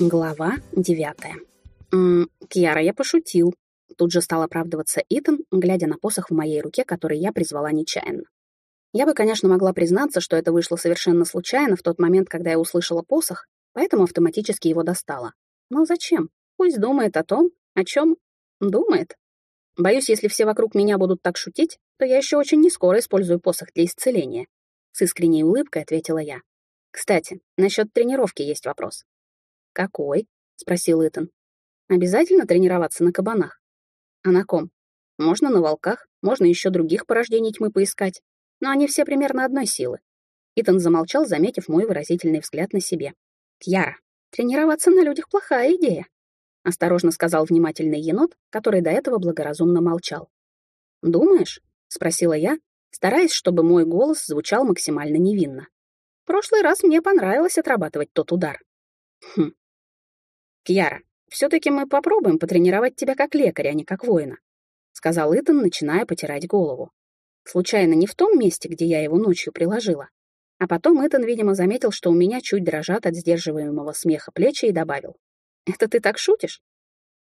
Глава девятая. «М Кьяра, я пошутил». Тут же стал оправдываться Итан, глядя на посох в моей руке, который я призвала нечаянно. Я бы, конечно, могла признаться, что это вышло совершенно случайно в тот момент, когда я услышала посох, поэтому автоматически его достала. Но зачем? Пусть думает о том, о чем думает. Боюсь, если все вокруг меня будут так шутить, то я еще очень нескоро использую посох для исцеления. С искренней улыбкой ответила я. Кстати, насчет тренировки есть вопрос. «Какой?» — спросил Итан. «Обязательно тренироваться на кабанах?» «А на ком? Можно на волках, можно еще других порождений тьмы поискать, но они все примерно одной силы». Итан замолчал, заметив мой выразительный взгляд на себе. «Кьяра, тренироваться на людях плохая идея», — осторожно сказал внимательный енот, который до этого благоразумно молчал. «Думаешь?» — спросила я, стараясь, чтобы мой голос звучал максимально невинно. «В прошлый раз мне понравилось отрабатывать тот удар». «Хм, «Кьяра, все-таки мы попробуем потренировать тебя как лекаря, а не как воина», — сказал Итан, начиная потирать голову. Случайно не в том месте, где я его ночью приложила. А потом Итан, видимо, заметил, что у меня чуть дрожат от сдерживаемого смеха плечи и добавил. «Это ты так шутишь?»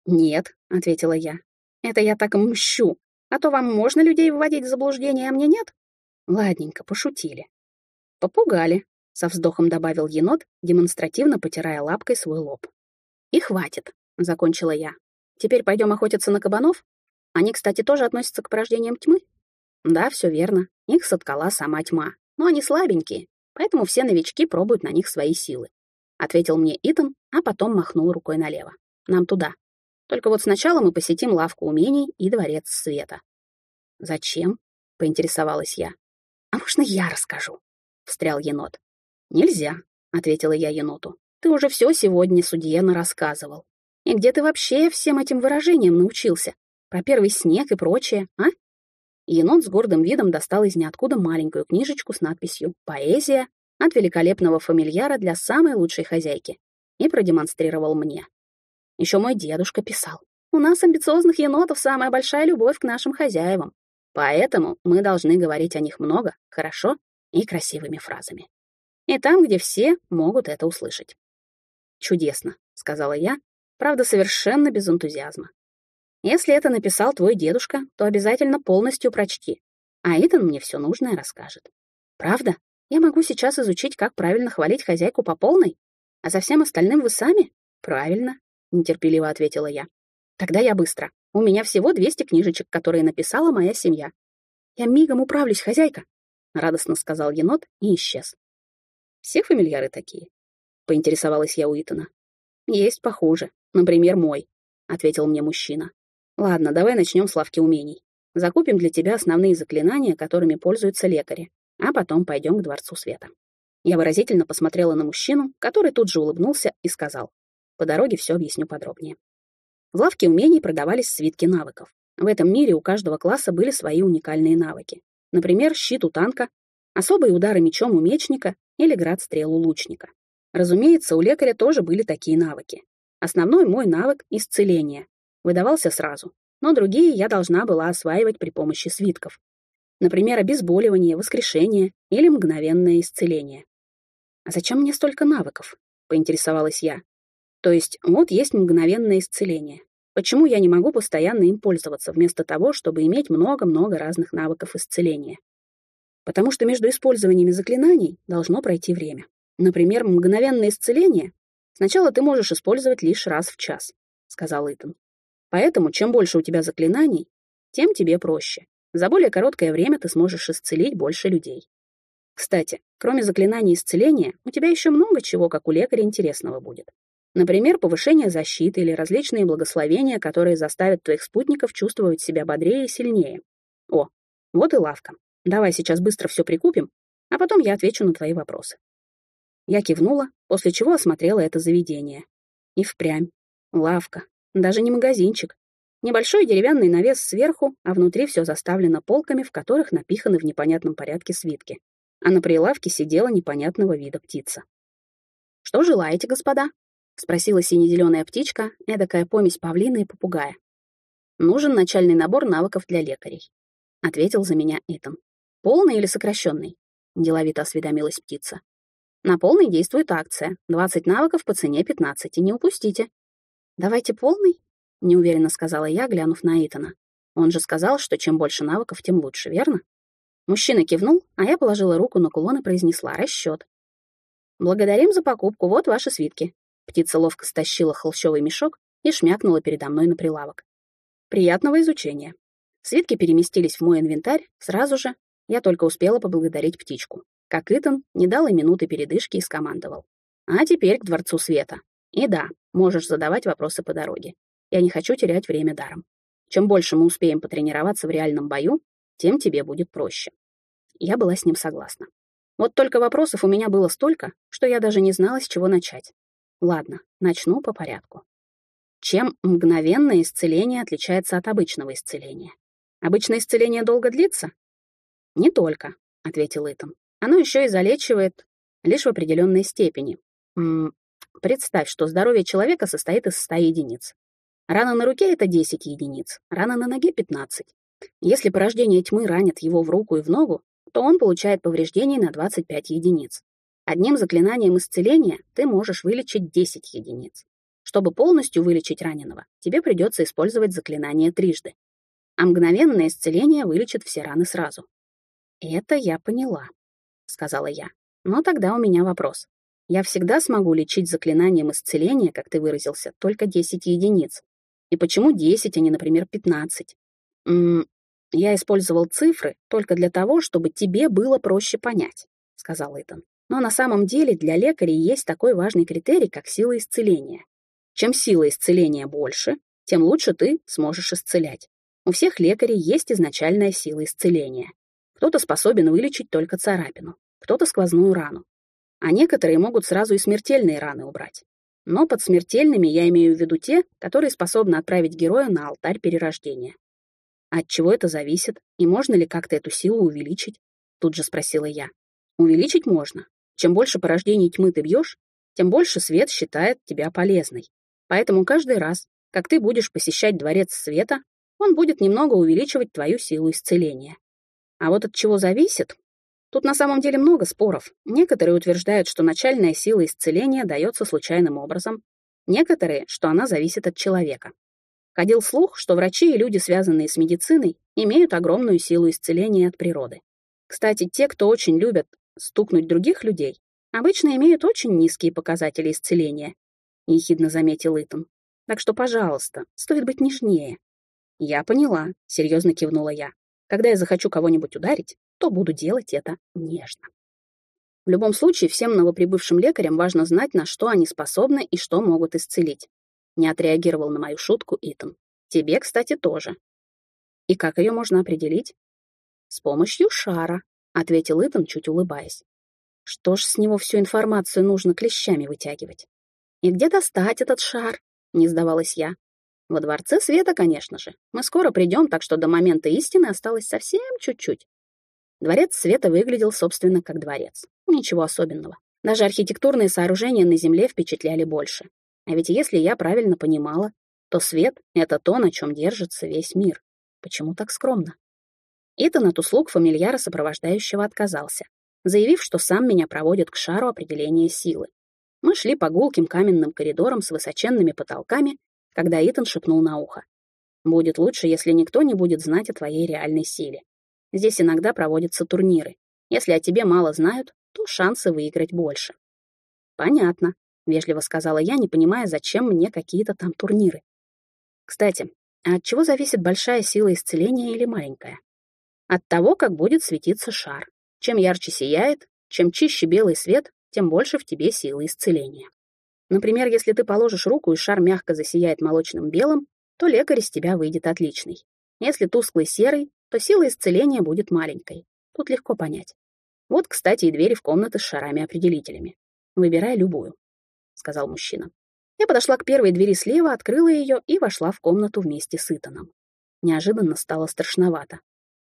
«Нет», — ответила я. «Это я так мщу. А то вам можно людей вводить в заблуждение, а мне нет?» «Ладненько, пошутили». «Попугали», — со вздохом добавил енот, демонстративно потирая лапкой свой лоб. «И хватит», — закончила я. «Теперь пойдем охотиться на кабанов? Они, кстати, тоже относятся к порождениям тьмы?» «Да, все верно. Их соткала сама тьма. Но они слабенькие, поэтому все новички пробуют на них свои силы», — ответил мне Итан, а потом махнул рукой налево. «Нам туда. Только вот сначала мы посетим лавку умений и дворец света». «Зачем?» — поинтересовалась я. «А можно я расскажу?» — встрял енот. «Нельзя», — ответила я еноту. Ты уже все сегодня судье рассказывал. И где ты вообще всем этим выражениям научился? Про первый снег и прочее, а? Енот с гордым видом достал из ниоткуда маленькую книжечку с надписью «Поэзия» от великолепного фамильяра для самой лучшей хозяйки и продемонстрировал мне. Еще мой дедушка писал. У нас, амбициозных енотов, самая большая любовь к нашим хозяевам. Поэтому мы должны говорить о них много, хорошо и красивыми фразами. И там, где все могут это услышать. «Чудесно», — сказала я, правда, совершенно без энтузиазма. «Если это написал твой дедушка, то обязательно полностью прочти, а Итан мне все нужное расскажет. Правда? Я могу сейчас изучить, как правильно хвалить хозяйку по полной? А за всем остальным вы сами? Правильно, нетерпеливо ответила я. Тогда я быстро. У меня всего 200 книжечек, которые написала моя семья. Я мигом управлюсь, хозяйка, радостно сказал енот и исчез. Все фамильяры такие. — поинтересовалась я у Итана. «Есть похуже. Например, мой», — ответил мне мужчина. «Ладно, давай начнем с лавки умений. Закупим для тебя основные заклинания, которыми пользуются лекари, а потом пойдем к Дворцу Света». Я выразительно посмотрела на мужчину, который тут же улыбнулся и сказал. По дороге все объясню подробнее. В лавке умений продавались свитки навыков. В этом мире у каждого класса были свои уникальные навыки. Например, щит у танка, особые удары мечом у мечника или град стрел у лучника. Разумеется, у лекаря тоже были такие навыки. Основной мой навык — исцеление. Выдавался сразу, но другие я должна была осваивать при помощи свитков. Например, обезболивание, воскрешение или мгновенное исцеление. «А зачем мне столько навыков?» — поинтересовалась я. «То есть вот есть мгновенное исцеление. Почему я не могу постоянно им пользоваться, вместо того, чтобы иметь много-много разных навыков исцеления? Потому что между использованиями заклинаний должно пройти время. Например, мгновенное исцеление сначала ты можешь использовать лишь раз в час, сказал Итан. Поэтому чем больше у тебя заклинаний, тем тебе проще. За более короткое время ты сможешь исцелить больше людей. Кстати, кроме заклинаний исцеления, у тебя еще много чего, как у лекаря, интересного будет. Например, повышение защиты или различные благословения, которые заставят твоих спутников чувствовать себя бодрее и сильнее. О, вот и лавка. Давай сейчас быстро все прикупим, а потом я отвечу на твои вопросы. Я кивнула, после чего осмотрела это заведение. И впрямь. Лавка. Даже не магазинчик. Небольшой деревянный навес сверху, а внутри все заставлено полками, в которых напиханы в непонятном порядке свитки. А на прилавке сидела непонятного вида птица. «Что желаете, господа?» — спросила сине-зеленая птичка, эдакая помесь павлина и попугая. «Нужен начальный набор навыков для лекарей», — ответил за меня Итан. «Полный или сокращенный?» — деловито осведомилась птица. На полный действует акция. 20 навыков по цене 15. Не упустите. Давайте полный? Неуверенно сказала я, глянув на Итана. Он же сказал, что чем больше навыков, тем лучше, верно? Мужчина кивнул, а я положила руку на кулон и произнесла расчет. «Благодарим за покупку, вот ваши свитки». Птица ловко стащила холщовый мешок и шмякнула передо мной на прилавок. «Приятного изучения». Свитки переместились в мой инвентарь сразу же. Я только успела поблагодарить птичку. Как Итан, не дал и минуты передышки и скомандовал. «А теперь к Дворцу Света. И да, можешь задавать вопросы по дороге. Я не хочу терять время даром. Чем больше мы успеем потренироваться в реальном бою, тем тебе будет проще. Я была с ним согласна. Вот только вопросов у меня было столько, что я даже не знала, с чего начать. Ладно, начну по порядку. Чем мгновенное исцеление отличается от обычного исцеления? Обычное исцеление долго длится? Не только, — ответил Итан. Оно еще и залечивает лишь в определенной степени. М представь, что здоровье человека состоит из 100 единиц. Рана на руке — это 10 единиц, рана на ноге — 15. Если порождение тьмы ранит его в руку и в ногу, то он получает повреждений на 25 единиц. Одним заклинанием исцеления ты можешь вылечить 10 единиц. Чтобы полностью вылечить раненого, тебе придется использовать заклинание трижды. А мгновенное исцеление вылечит все раны сразу. «Это я поняла», — сказала я. «Но тогда у меня вопрос. Я всегда смогу лечить заклинанием исцеления, как ты выразился, только 10 единиц. И почему 10, а не, например, 15? М «Я использовал цифры только для того, чтобы тебе было проще понять», — сказал Итан. «Но на самом деле для лекарей есть такой важный критерий, как сила исцеления. Чем сила исцеления больше, тем лучше ты сможешь исцелять. У всех лекарей есть изначальная сила исцеления. Кто-то способен вылечить только царапину, кто-то сквозную рану. А некоторые могут сразу и смертельные раны убрать. Но под смертельными я имею в виду те, которые способны отправить героя на алтарь перерождения. От чего это зависит? И можно ли как-то эту силу увеличить? Тут же спросила я. Увеличить можно. Чем больше порождений тьмы ты бьешь, тем больше свет считает тебя полезной. Поэтому каждый раз, как ты будешь посещать дворец света, он будет немного увеличивать твою силу исцеления. А вот от чего зависит? Тут на самом деле много споров. Некоторые утверждают, что начальная сила исцеления дается случайным образом, некоторые, что она зависит от человека. Ходил слух, что врачи и люди, связанные с медициной, имеют огромную силу исцеления от природы. Кстати, те, кто очень любят стукнуть других людей, обычно имеют очень низкие показатели исцеления, — ехидно заметил Итан. Так что, пожалуйста, стоит быть нежнее. Я поняла, — серьезно кивнула я. Когда я захочу кого-нибудь ударить, то буду делать это нежно. В любом случае, всем новоприбывшим лекарям важно знать, на что они способны и что могут исцелить. Не отреагировал на мою шутку Итан. Тебе, кстати, тоже. И как ее можно определить? С помощью шара, ответил Итан, чуть улыбаясь. Что ж с него всю информацию нужно клещами вытягивать? И где достать этот шар? Не сдавалась я. Во дворце света, конечно же. Мы скоро придем, так что до момента истины осталось совсем чуть-чуть. Дворец света выглядел, собственно, как дворец. Ничего особенного. Даже архитектурные сооружения на земле впечатляли больше. А ведь если я правильно понимала, то свет — это то, на чем держится весь мир. Почему так скромно? Итан от услуг фамильяра сопровождающего отказался, заявив, что сам меня проводит к шару определения силы. Мы шли по гулким каменным коридорам с высоченными потолками, когда Итан шепнул на ухо. «Будет лучше, если никто не будет знать о твоей реальной силе. Здесь иногда проводятся турниры. Если о тебе мало знают, то шансы выиграть больше». «Понятно», — вежливо сказала я, не понимая, зачем мне какие-то там турниры. Кстати, а от чего зависит большая сила исцеления или маленькая? От того, как будет светиться шар. Чем ярче сияет, чем чище белый свет, тем больше в тебе силы исцеления. Например, если ты положишь руку и шар мягко засияет молочным белым, то лекарь из тебя выйдет отличный. Если тусклый серый, то сила исцеления будет маленькой. Тут легко понять. Вот, кстати, и двери в комнаты с шарами-определителями. Выбирай любую. — сказал мужчина. Я подошла к первой двери слева, открыла ее и вошла в комнату вместе с Итаном. Неожиданно стало страшновато.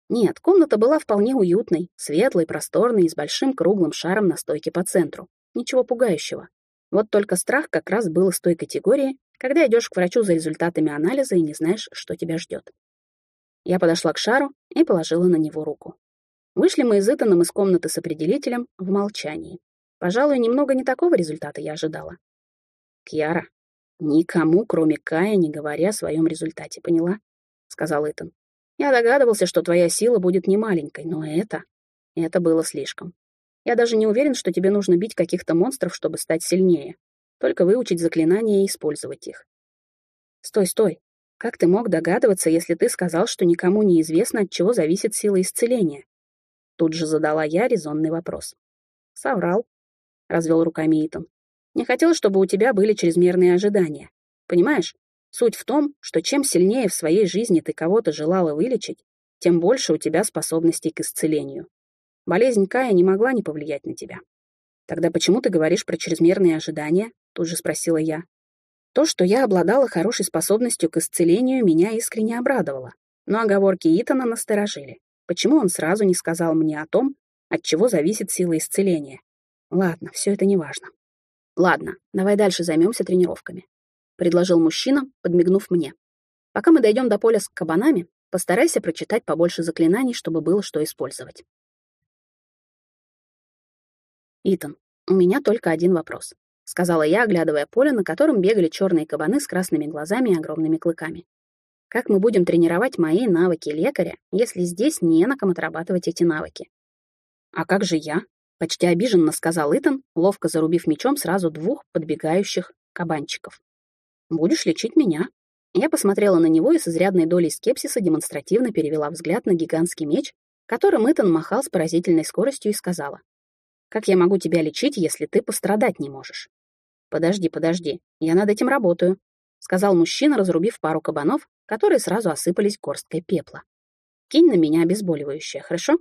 Нет, комната была вполне уютной, светлой, просторной и с большим круглым шаром на стойке по центру. Ничего пугающего. Вот только страх как раз был из той категории, когда идешь к врачу за результатами анализа и не знаешь, что тебя ждет. Я подошла к шару и положила на него руку. Вышли мы из Итаном из комнаты с определителем в молчании. Пожалуй, немного не такого результата я ожидала. Кьяра, никому, кроме Кая, не говоря о своем результате, поняла? Сказал Итан. Я догадывался, что твоя сила будет немаленькой, но это... Это было слишком. Я даже не уверен, что тебе нужно бить каких-то монстров, чтобы стать сильнее. Только выучить заклинания и использовать их. Стой, стой. Как ты мог догадываться, если ты сказал, что никому не известно, от чего зависит сила исцеления? Тут же задала я резонный вопрос. Соврал. Развел руками Итан. Не хотел, чтобы у тебя были чрезмерные ожидания. Понимаешь, суть в том, что чем сильнее в своей жизни ты кого-то желала вылечить, тем больше у тебя способностей к исцелению. Болезнь Кая не могла не повлиять на тебя. Тогда почему ты говоришь про чрезмерные ожидания? Тут же спросила я. То, что я обладала хорошей способностью к исцелению, меня искренне обрадовало. Но оговорки Итана насторожили. Почему он сразу не сказал мне о том, от чего зависит сила исцеления? Ладно, все это не важно. Ладно, давай дальше займемся тренировками, предложил мужчина, подмигнув мне. Пока мы дойдем до поля с кабанами, постарайся прочитать побольше заклинаний, чтобы было что использовать. Итан, у меня только один вопрос, сказала я, оглядывая поле, на котором бегали черные кабаны с красными глазами и огромными клыками. Как мы будем тренировать мои навыки лекаря, если здесь не на ком отрабатывать эти навыки? А как же я? Почти обиженно сказал Итан, ловко зарубив мечом сразу двух подбегающих кабанчиков. Будешь лечить меня. Я посмотрела на него и с изрядной долей скепсиса демонстративно перевела взгляд на гигантский меч, которым Итан махал с поразительной скоростью и сказала. «Как я могу тебя лечить, если ты пострадать не можешь?» «Подожди, подожди, я над этим работаю», — сказал мужчина, разрубив пару кабанов, которые сразу осыпались горсткой пепла. «Кинь на меня обезболивающее, хорошо?»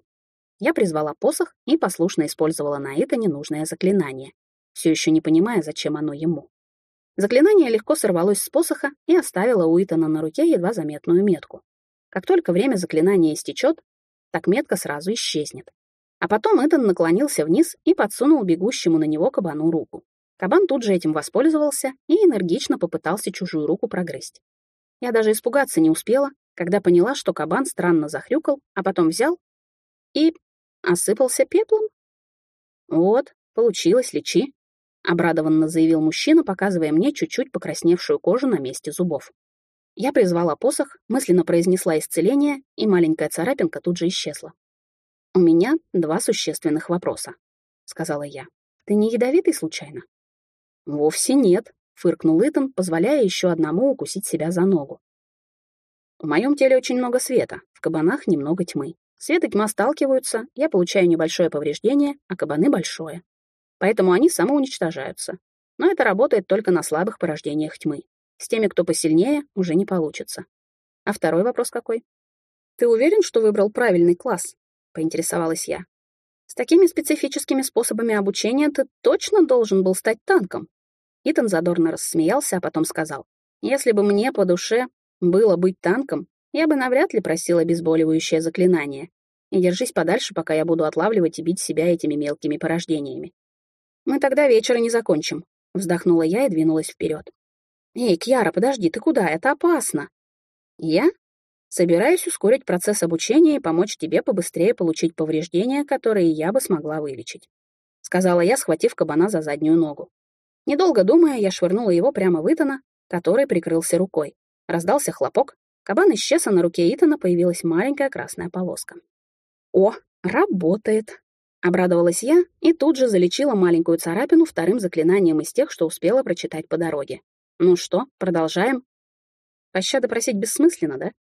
Я призвала посох и послушно использовала на это ненужное заклинание, все еще не понимая, зачем оно ему. Заклинание легко сорвалось с посоха и оставило у Итана на руке едва заметную метку. Как только время заклинания истечет, так метка сразу исчезнет. А потом Итан наклонился вниз и подсунул бегущему на него кабану руку. Кабан тут же этим воспользовался и энергично попытался чужую руку прогрызть. Я даже испугаться не успела, когда поняла, что кабан странно захрюкал, а потом взял и осыпался пеплом. «Вот, получилось, лечи», — обрадованно заявил мужчина, показывая мне чуть-чуть покрасневшую кожу на месте зубов. Я призвала посох, мысленно произнесла исцеление, и маленькая царапинка тут же исчезла. «У меня два существенных вопроса», — сказала я. «Ты не ядовитый случайно?» «Вовсе нет», фыркнул Итан, позволяя еще одному укусить себя за ногу. В моем теле очень много света, в кабанах немного тьмы. Свет и тьма сталкиваются, я получаю небольшое повреждение, а кабаны — большое. Поэтому они самоуничтожаются. Но это работает только на слабых порождениях тьмы. С теми, кто посильнее, уже не получится. А второй вопрос какой? «Ты уверен, что выбрал правильный класс?» — поинтересовалась я. «С такими специфическими способами обучения ты точно должен был стать танком?» Итан задорно рассмеялся, а потом сказал, «Если бы мне по душе было быть танком, я бы навряд ли просил обезболивающее заклинание. И держись подальше, пока я буду отлавливать и бить себя этими мелкими порождениями. Мы тогда вечера не закончим», — вздохнула я и двинулась вперед. «Эй, Кьяра, подожди, ты куда? Это опасно!» «Я?» «Собираюсь ускорить процесс обучения и помочь тебе побыстрее получить повреждения, которые я бы смогла вылечить», — сказала я, схватив кабана за заднюю ногу. Недолго думая, я швырнула его прямо в Итана, который прикрылся рукой. Раздался хлопок, кабан исчез, а на руке Итана появилась маленькая красная полоска. «О, работает!» — обрадовалась я и тут же залечила маленькую царапину вторым заклинанием из тех, что успела прочитать по дороге. «Ну что, продолжаем?» «Пощады просить бессмысленно, да?»